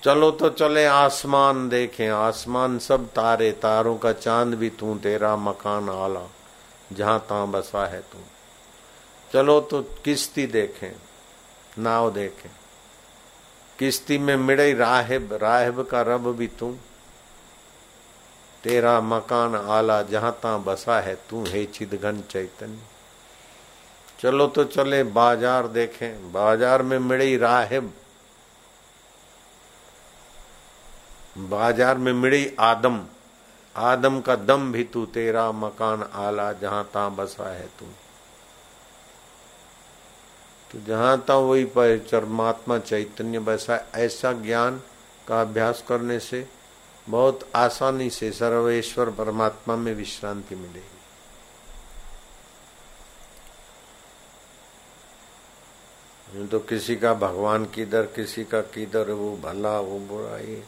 चलो तो चले आसमान देखें। आसमान सब तारे, तारों का चाँद भी तू, तेरा मकान आला, जहाँ तहां बसा है तू। चलो तो किश्ती देखें, नाव देखें। किश्ती में मिड़े राहिब राहिब का रब भी तू। तेरा मकान आला, जहाँ तहां बसा है तू, हे चिदघन चैतन्य। चलो तो चले, बाज़ार देखें। बाज़ार में मिड़ी राहिब। बाज़ार में मिड़ी आदम। आदम का दम भी तू, तेरा मकान आला, जहाँ ता बसा है तू। तो जहाँ ता वही पर परमात्मा चैतन्य बसा। ऐसा ज्ञान का अभ्यास करने से बहुत आसानी से सर्वेश्वर परमात्मा में विश्रांति मिलेगी। तो किसी का भगवान किधर, किसी का किधर, वो भला, वो बुरा, ये।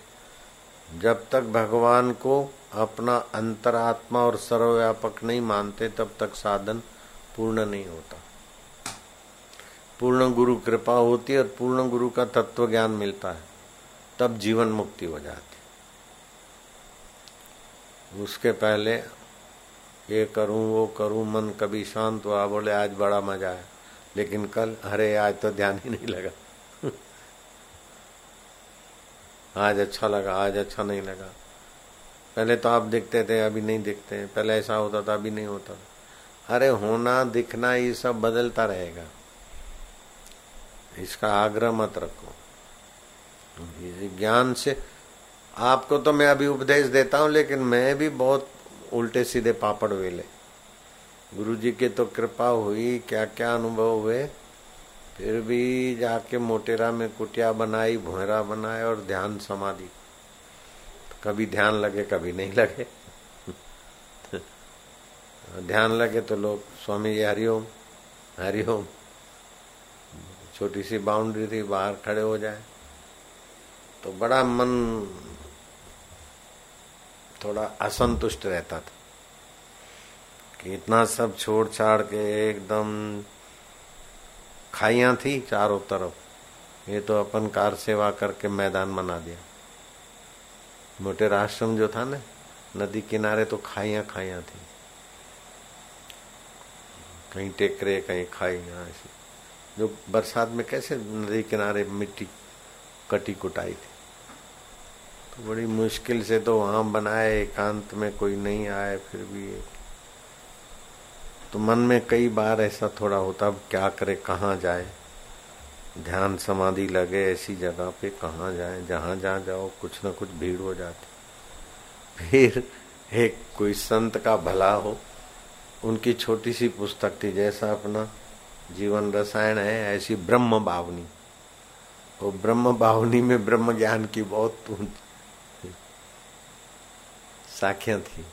जब तक भगवान को अपना अंतरात्मा और सर्वव्यापक नहीं मानते, तब तक साधन पूर्ण नहीं होता। पूर्ण गुरु कृपा होती है और पूर्ण गुरु का तत्व ज्ञान मिलता है। तब जीवन मुक्ति हो जाती उसके पहले ये करूँ, वो करूँ, मन कभी शांत हुआ, बोले, आज बड़ा मज़ा है। लेकिन कल, अरे, आज तो ध्यान ही नहीं लगा। आज अच्छा लगा, आज अच्छा नहीं लगा। पहले तो आप देखते थे, अभी नहीं दिखते पहले ऐसा होता था, अभी नहीं होता अरे, होना, दिखना, ये सब बदलता रहेगा। इसका आग्रह मत रखो। ज्ञान से, आपको तो मैं अभी उपदेश देता हूँ, लेकिन मैं भी बहुत उल्टे सीधे पापड़ वेले। गुरु जी के तो कृपा हुई क्या क्या अनुभव हुए? फिर भी जाके मोटेरा में कुटिया बनाई, भुहरा बनाए और ध्यान समाधि। कभी ध्यान लगे, कभी नहीं लगे। ध्यान लगे तो लोग, स्वामी जी हरिओम हरिओम छोटी सी बाउंड्री थी, बाहर खड़े हो जाए। तो बड़ा मन, थोड़ा असंतुष्ट रहता था। कि इतना सब छोड़ छाड़ के एकदम खाइया थी चारों तरफ़। ये तो अपन कार सेवा करके मैदान बना दिया। मोटे आश्रम जो था ना, नदी किनारे तो खाइया खाइया थी। कहीं टेकरे, कहीं खाइया, ऐसी। जो बरसात में कैसे नदी किनारे मिट्टी कटी कुटाई थी। तो बड़ी मुश्किल से तो वहाँ बनाए, एकांत में कोई नहीं आए, फिर भी तो मन में कई बार ऐसा थोड़ा होता क्या करे, कहाँ जाए? ध्यान समाधि लगे ऐसी जगह पे, कहाँ जाए? जहाँ जहाँ जाओ, कुछ ना कुछ भीड़ हो जाती। फिर एक कोई संत का भला हो, उनकी छोटी सी पुस्तक थी, जैसा अपना जीवन रसायन है, ऐसी ब्रह्म बावनी वो ब्रह्म बावनी में ब्रह्म ज्ञान की बहुत साखियाँ थी।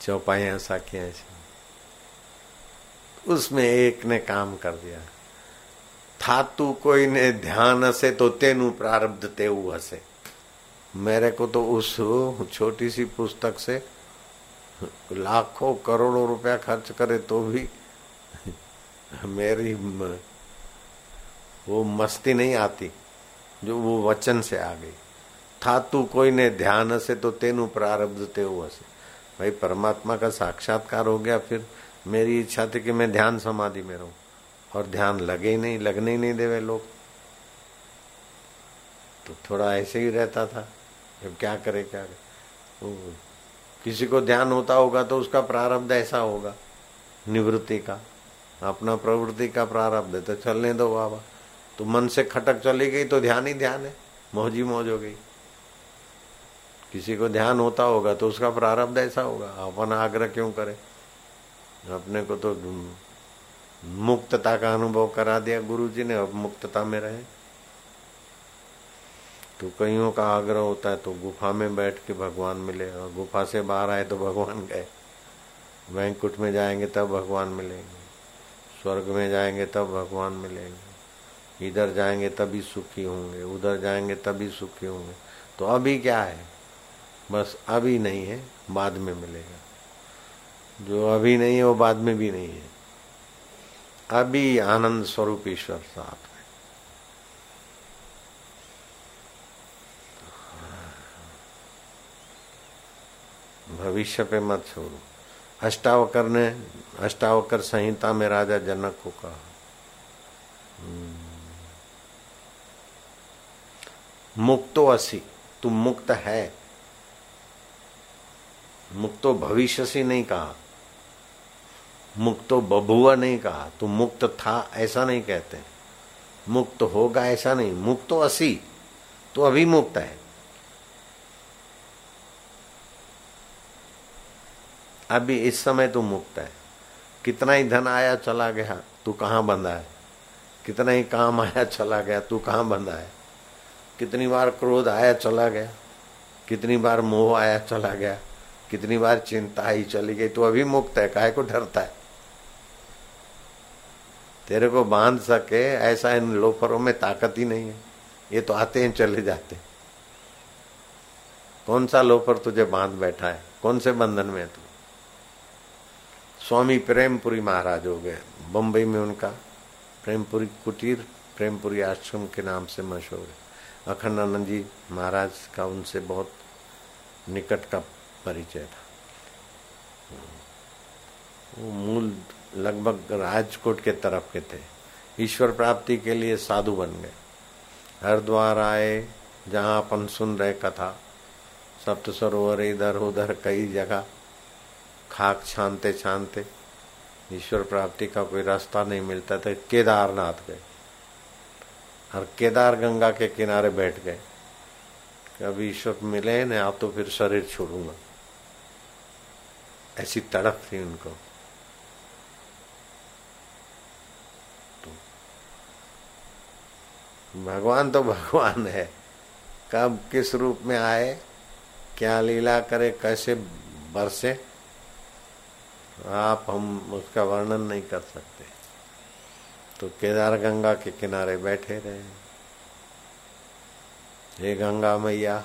चौपाइया साखियाँ ऐसी। उसमें एक ने काम कर दिया। था तू कोई ने ध्यान हसे तो तेनु प्रारब्ध तेऊ हसे। मेरे को तो उस छोटी सी पुस्तक से लाखों करोड़ों रुपया खर्च करे तो भी मेरी वो मस्ती नहीं आती, जो वो वचन से आ गई। था तू कोई ने ध्यान से तो तेनु प्रारब्ध ते हसे। भाई, परमात्मा का साक्षात्कार हो गया, फिर मेरी इच्छा थी कि मैं ध्यान समाधि में रहूँ। और ध्यान लगे ही नहीं, लगने ही नहीं देवे लोग। तो थोड़ा ऐसे ही रहता था। जब क्या करे क्या करे? तो किसी को ध्यान होता होगा तो उसका प्रारब्ध ऐसा होगा। निवृत्ति का, अपना प्रवृत्ति का प्रारब्ध। है तो चलने दो बाबा। तो मन से खटक चली गई तो ध्यान ही ध्यान है। मौजी मौज हो गई। किसी को ध्यान होता होगा तो उसका प्रारब्ध ऐसा होगा। अपन आग्रह क्यों करे? अपने को तो मुक्तता का अनुभव करा दिया गुरु जी ने, अब मुक्तता में रहे। तो कईयों का आग्रह होता है तो गुफा में बैठ के भगवान मिले। और गुफा से बाहर आए तो भगवान गए। वैंकुट में जाएँगे तब भगवान मिलेंगे। स्वर्ग में जाएँगे तब भगवान मिलेंगे। इधर जाएँगे तभी सुखी होंगे, उधर जाएँगे तभी सुखी होंगे। तो अभी क्या है? बस अभी नहीं है, बाद में मिलेगा। जो अभी नहीं है, वो बाद में भी नहीं है। अभी आनंद स्वरूप ईश्वर साथ में। भविष्य पे मत छोड़ो। अष्टावकर ने, अष्टावकर संहिता में राजा जनक को कहा। हम्म। मुक्तो असी तू मुक्त है। मुक्तो भविष्य से नहीं कहा। मुक्त तो बबुआ नहीं कहा, तू मुक्त था ऐसा नहीं कहते। मुक्त होगा ऐसा नहीं, मुक्त तो असी तो अभी मुक्त है। अभी इस समय तू मुक्त है। कितना ही धन आया चला गया, तू कहाँ बंधा है? कितना ही काम आया चला गया, तू कहाँ बंधा है? कितनी बार क्रोध आया चला गया, कितनी बार मोह आया चला गया, कितनी बार चिंता ही चली गई तो अभी मुक्त है, काहे को डरता है? तेरे को बाँध सके, ऐसा इन लोफरों में ताकत ही नहीं है। ये तो आते हैं, चले जाते कौन सा लोफर तुझे बाँध बैठा है? कौन से बंधन में तू? स्वामी प्रेमपुरी महाराज हो गए बम्बई में उनका। प्रेमपुरी कुटीर, प्रेमपुरी आश्रम के नाम से मशहूर है। अखंडानंद जी महाराज का उनसे बहुत निकट का परिचय था। वो मूल लगभग राजकोट के तरफ़ के थे। ईश्वर प्राप्ति के लिए साधु बन गए। हरिद्वार आए, जहाँ अपन सुन रहे कथा। सप्त सरोवर इधर उधर कई जगह खाक छानते छानते ईश्वर प्राप्ति का कोई रास्ता नहीं मिलता था। केदारनाथ गए। और केदार गंगा के किनारे बैठ गए। कभी ईश्वर मिले ना आप तो फिर शरीर छोड़ूँगा। ऐसी तड़प थी उनको। भगवान तो भगवान है। कब किस रूप में आए, क्या लीला करे, कैसे बरसे, आप हम उसका वर्णन नहीं कर सकते। तो केदार गंगा के किनारे बैठे रहे। हे गंगा मैया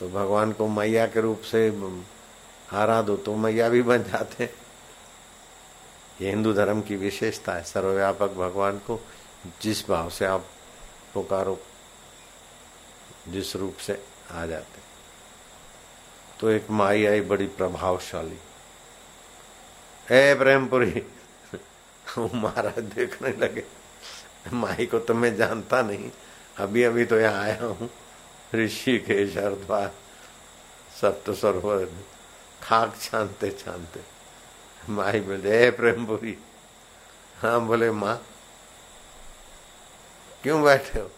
तो भगवान को मैया के रूप से हारा दो तो मैया भी बन जाते। ये हिंदू धर्म की विशेषता है, सर्वव्यापक भगवान को जिस भाव से आप पुकारो जिस रूप से आ जाते तो एक माई आई बड़ी प्रभावशाली। हे प्रेमपुरी महाराज देखने लगे। माई को तो मैं जानता नहीं अभी अभी तो यहाँ आया हूँ ऋषि के सप्त सरोवर खाक छानते छानते माई बोले हे प्रेमपुरी हाँ बोले, माँ क्यों बैठे हो?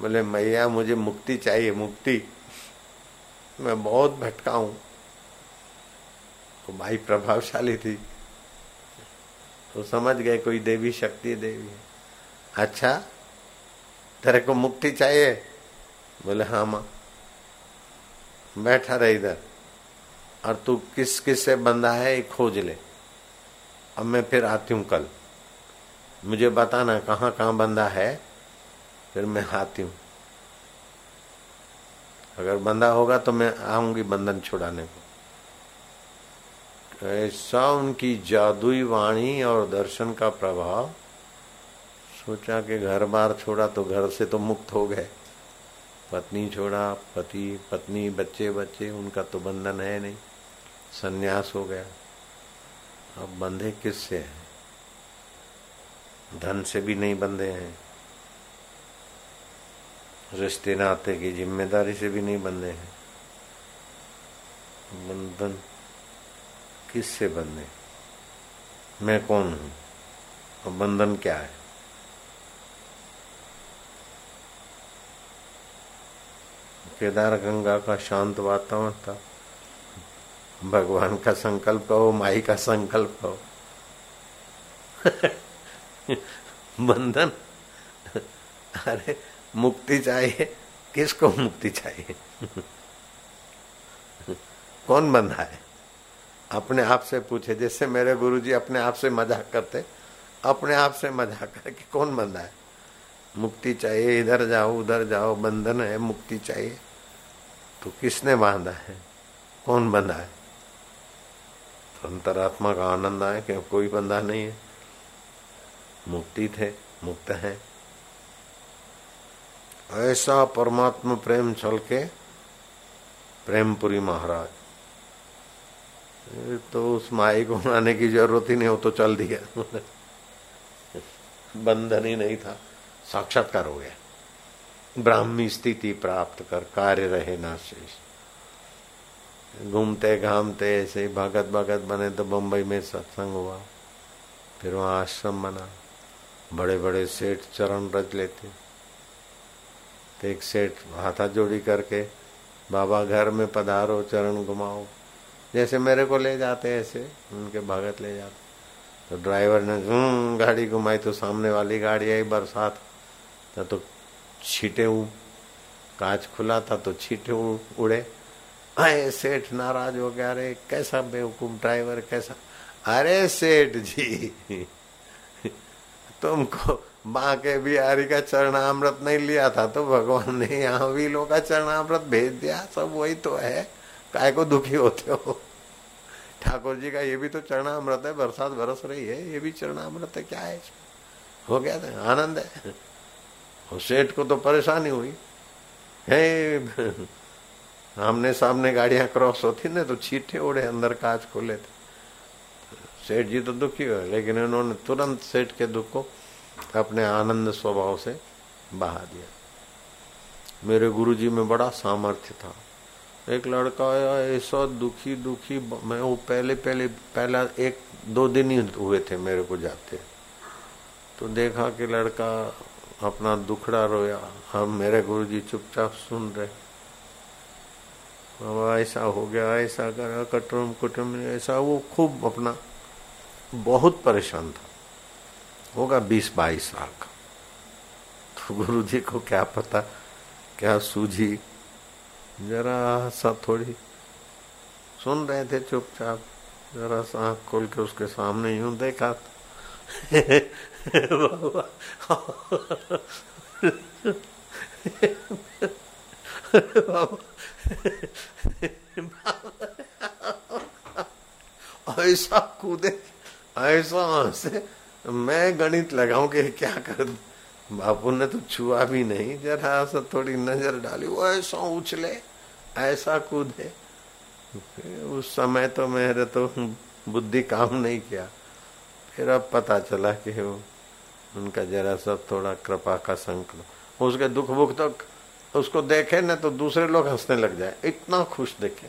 बोले, मैया, मुझे मुक्ति चाहिए, मुक्ति। मैं बहुत भटका हूँ। तो भाई प्रभावशाली थी। तो समझ गए, कोई देवी शक्ति देवी है। अच्छा तेरे को मुक्ति चाहिए? बोले हाँ माँ। बैठा रहे इधर। और तू किस किस से बंधा है खोज ले। अब मैं फिर आती हूँ कल। मुझे बताना कहाँ कहाँ बंदा है, फिर मैं आती हूँ। अगर बंदा होगा तो मैं आऊँगी बंधन छुड़ाने को। ऐसा उनकी जादुई वाणी और दर्शन का प्रभाव, सोचा कि घर बार छोड़ा तो घर से तो मुक्त हो गए। पत्नी छोड़ा, पति, पत्नी, बच्चे बच्चे, उनका तो बंधन है नहीं। सन्यास हो गया। अब बंधे किससे हैं? धन से भी नहीं बंधे हैं। रिश्ते नाते की ज़िम्मेदारी से भी नहीं बंधे हैं। बंधन किससे बंधे? मैं कौन हूँ? और बंधन क्या है? केदार गंगा का शांत वातावरण था। भगवान का संकल्प हो, माई का संकल्प हो। बंधन। अरे, मुक्ति चाहिए। किसको मुक्ति चाहिए? कौन बंधा है? अपने आप से पूछे जैसे मेरे गुरुजी अपने आप से मज़ाक करते, अपने आप से मज़ाक करके कौन बंधा है? मुक्ति चाहिए, इधर जाओ, उधर जाओ, बंधन है, मुक्ति चाहिए। तो किसने बांधा है? कौन बंधा है? तो अंतरात्मा का आनंद आए कि कोई बंधा नहीं है। मुक्ति थे, मुक्त है। ऐसा परमात्मा प्रेम चल के प्रेमपुरी महाराज। तो उस माई को आने की ज़रूरत ही नहीं हो तो चल दिया। बंधन ही नहीं था, साक्षात्कार हो गया। ब्राह्मी स्थिति प्राप्त कर, कार्य रहे ना शेष। घूमते घामते ऐसे भगत भगत बने तो बम्बई में सत्संग हुआ, फिर वहाँ आश्रम बना। बड़े बड़े सेठ चरण रच लेते। तो एक सेठ हाथा जोड़ी करके, बाबा, घर में पधारो, चरण घुमाओ। जैसे मेरे को ले जाते, ऐसे उनके भगत ले जाते। तो ड्राइवर ने गाड़ी घुमाई तो सामने वाली गाड़ी आई, बरसात था तो छीटे कांच खुला था तो छीटे उड़े। अरे, सेठ नाराज़ हो गया, अरे, कैसा बेवकूफ़ ड्राइवर, कैसा? अरे, सेठ जी तुमको माँ के बिहारी का चरणामृत नहीं लिया था तो भगवान ने यहाँ वीलों का चरणामृत भेज दिया। सब वही तो है। काय को दुखी होते हो? ठाकुर जी का ये भी तो चरणामृत है, बरसात बरस रही है, ये भी चरणामृत है, क्या है हो गया था, आनंद है। सेठ को तो परेशानी हुई। है, आमने सामने गाड़ियाँ क्रॉस होती ना तो छीटे उड़े अंदर कांच खोले थे। सेठ जी तो दुखी हुए, लेकिन इन्होंने तुरंत सेठ के दुख को अपने आनंद स्वभाव से बहा दिया। मेरे गुरुजी में बड़ा सामर्थ्य था। एक लड़का आया, ऐसा दुखी दुखी, मैं वो पहले पहले, पहला एक, दो दिन ही हुए थे मेरे को जाते। तो देखा कि लड़का अपना दुखड़ा रोया। हम मेरे गुरुजी चुपचाप सुन रहे। ऐसा हो गया, ऐसा करा, कटुम कुटुम ऐसा वो खूब अपना बहुत परेशान था। होगा बीस बाईस साल का। तो गुरु जी को क्या पता, क्या सूझी? जरा सा थोड़ी सुन रहे थे चुपचाप। जरा सा आँख खोल के उसके सामने यूँ देखा ऐसा कूदे ऐसा हंसे मैं गणित लगाऊँ कि क्या कर बापू ने तो छुआ भी नहीं, जरा सा थोड़ी नज़र डाली। वो ऐसा उछले, ऐसा कूदे। उस समय तो मेरे तो बुद्धि काम नहीं किया। फिर अब पता चला कि वो उनका जरा सा थोड़ा कृपा का संकल्प। उसके दुख भुख तो उसको देखे, ना तो दूसरे लोग हंसने लग जाए। इतना खुश देखे।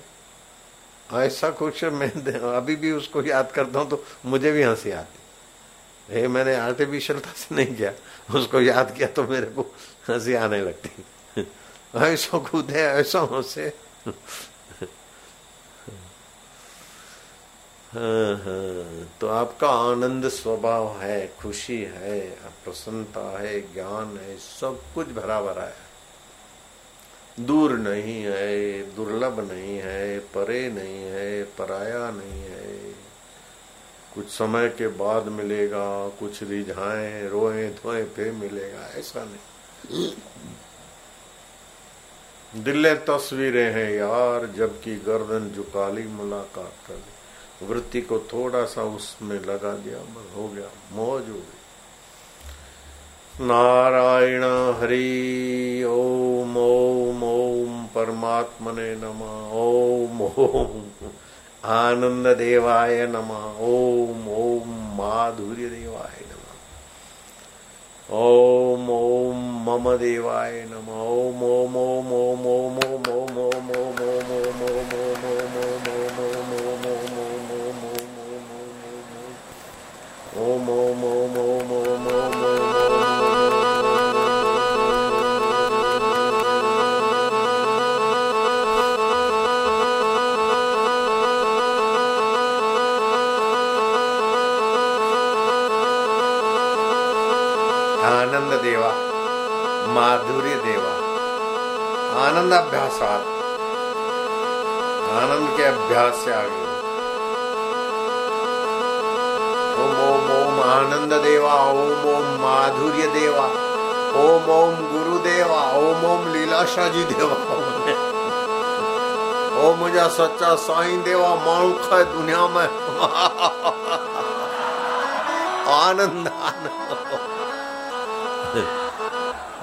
ऐसा खुश मैं अभी भी उसको याद करता हूँ तो मुझे भी हँसी आती ये मैंने आर्टिफिशियलता से नहीं किया। उसको याद किया तो मेरे को हँसी आने लगती ऐसा कूदे ऐसा हंसे। हाँ हाँ। तो आपका आनंद स्वभाव है, खुशी है, प्रसन्नता है, ज्ञान है, सब कुछ भरा भरा है। दूर नहीं है, दुर्लभ नहीं है, परे नहीं है, पराया नहीं है। कुछ समय के बाद मिलेगा, कुछ रिझाए, रोए धोए, फिर मिलेगा, ऐसा नहीं। दिल्ले तस्वीरें हैं यार, जबकि गर्दन झुका ली मुलाकात कर वृत्ति को थोड़ा सा उसमें लगा दिया, हो गया, मौज हो गई। नारायण हरि ओम ओम ओम परमात्मने नम ओम ओम आनंद देवाय नम ओम ओम माधुर्य देवाय नम ओम ओम मम देवाय नम ओम ओम ओम ओम ओम ओम ओम ओम ओम ओम ओम ओम ओम ओम ओम ओम ओम ओम ओम आनंद देवा, माधुर्य देवा आनंद अभ्यास आनंद के अभ्यास से आगे ओम ओम ओम, आनंद देवा, ओम ओम, माधुर्य देवा, ओम ओम, गुरुदेवा, ओम ओम, लीलाशाह जी देवा। ओ मुझा सच्चा साईं देवा माण्हू है दुनिया में। आनंद आनंद।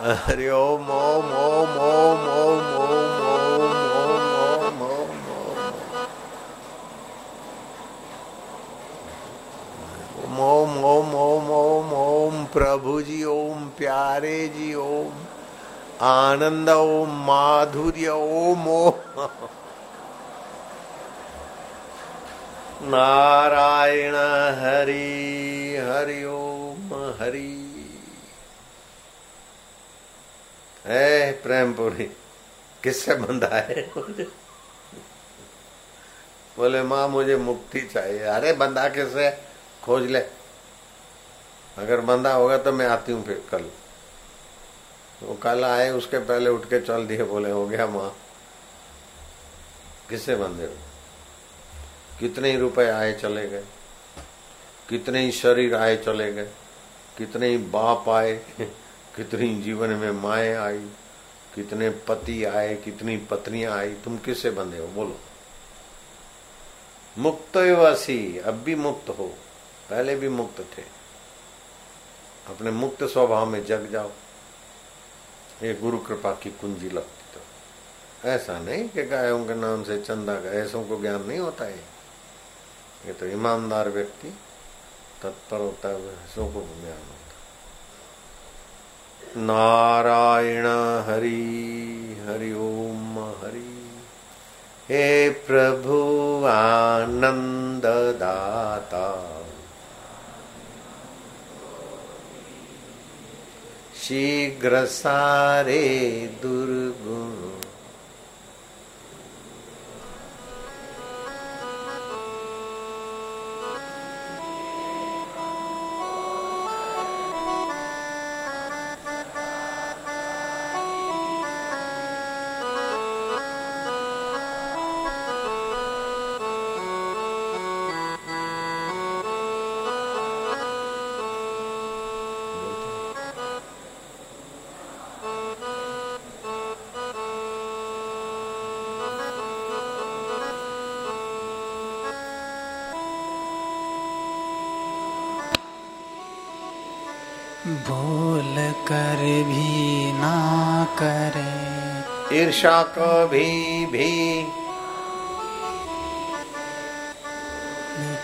हरि ओम ओम ओम ओम ओम ओम ओम ओम ओम ओम ओम ओम ओम ओम ओम ओम प्रभु जी ओम प्यारे जी ओम आनंद ओम माधुर्य ओम ओम नारायण हरि हरि ओम हरि है प्रेमपुरी किससे बंधा है बोले, माँ, मुझे मुक्ति चाहिए। अरे, बंधा किससे? खोज ले। अगर बंदा होगा तो मैं आती हूँ फिर कल। वो कल आए, उसके पहले उठ के चल दिए, बोले, हो गया, माँ। किससे बंदे हो? कितने ही रुपए आए, चले गए। कितने ही शरीर आए, चले गए। कितने ही बाप आए कितनी जीवन में माए आई, कितने पति आए, कितनी पत्नियाँ आई, तुम किससे बंधे हो? बोलो। मुक्त वासी अब भी मुक्त हो। पहले भी मुक्त थे। अपने मुक्त स्वभाव में जग जाओ। ये गुरु कृपा की कुंजी लगती तो। ऐसा नहीं कि गायों के नाम से चंदा का, ऐसों को ज्ञान नहीं होता है। ये तो ईमानदार व्यक्ति तत्पर होता है ऐसों को ज्ञान होता नारायण हरि हरि ओम हरि। हे प्रभु आनंद दाता शीघ्र सारे दुर्गुण ईर्षा कभी भी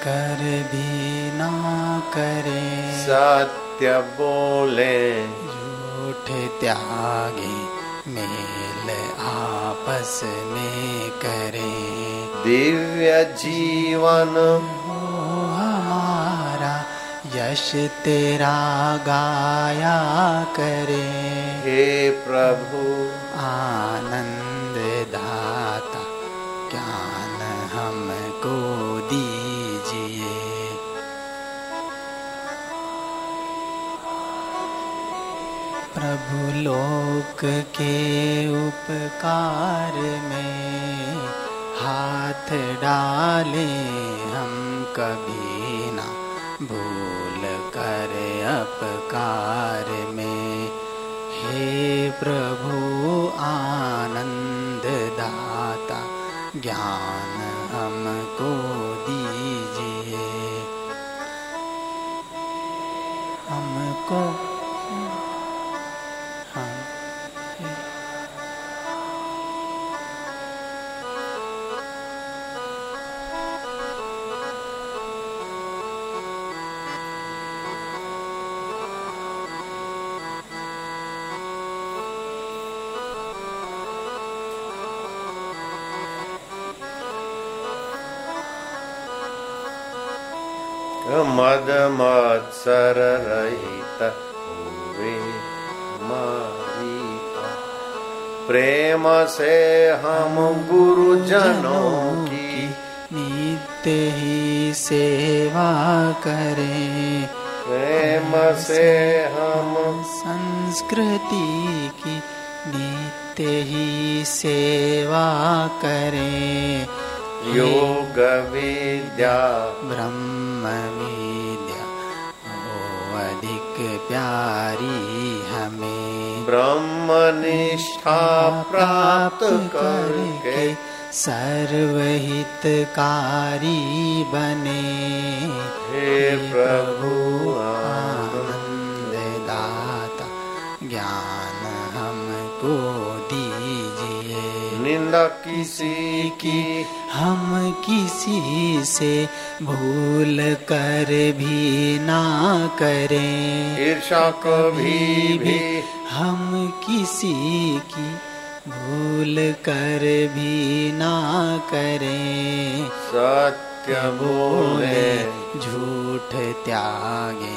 कर भी ना करे। सत्य बोले। झूठ त्यागे मेल आपस में करे। दिव्य जीवन। हो हमारा यश तेरा गाया करे। हे प्रभु। आनंद दाता ज्ञान हमको दीजिए। प्रभु लोक के उपकार में हाथ डाले हम कभी ना भूल कर अपकार में। हे प्रभु ज्ञान मद मत्सर रहित हुए मारी प्रेम से हम गुरुजनों की नित्य ही सेवा करें। प्रेम से हम संस्कृति की नित्य ही सेवा करें। योग विद्या ब्रह्म विद्या हो अधिक प्यारी हमें। ब्रह्म निष्ठा प्राप्त करके सर्वहितकारी बने। हे प्रभु आनंद निंदा किसी की। हम किसी से भूल कर भी ना करें। ईर्षा कभी भी हम किसी की भूल कर भी ना करें। सत्य बोले झूठ त्यागे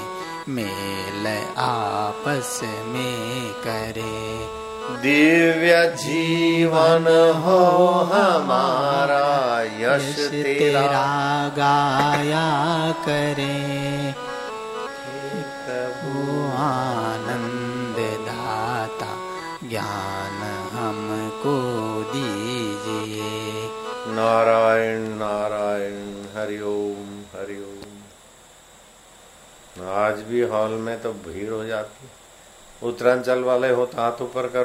मेल आपस में करे। दिव्य जीवन हो हमारा यश तेरा गाया करें। प्रभु। आनंद दाता ज्ञान हमको दीजिए। नारायण नारायण हरिओम हरिओम आज भी हॉल में तो भीड़ हो जाती उत्तरांचल वाले हो तो हाथ ऊपर कर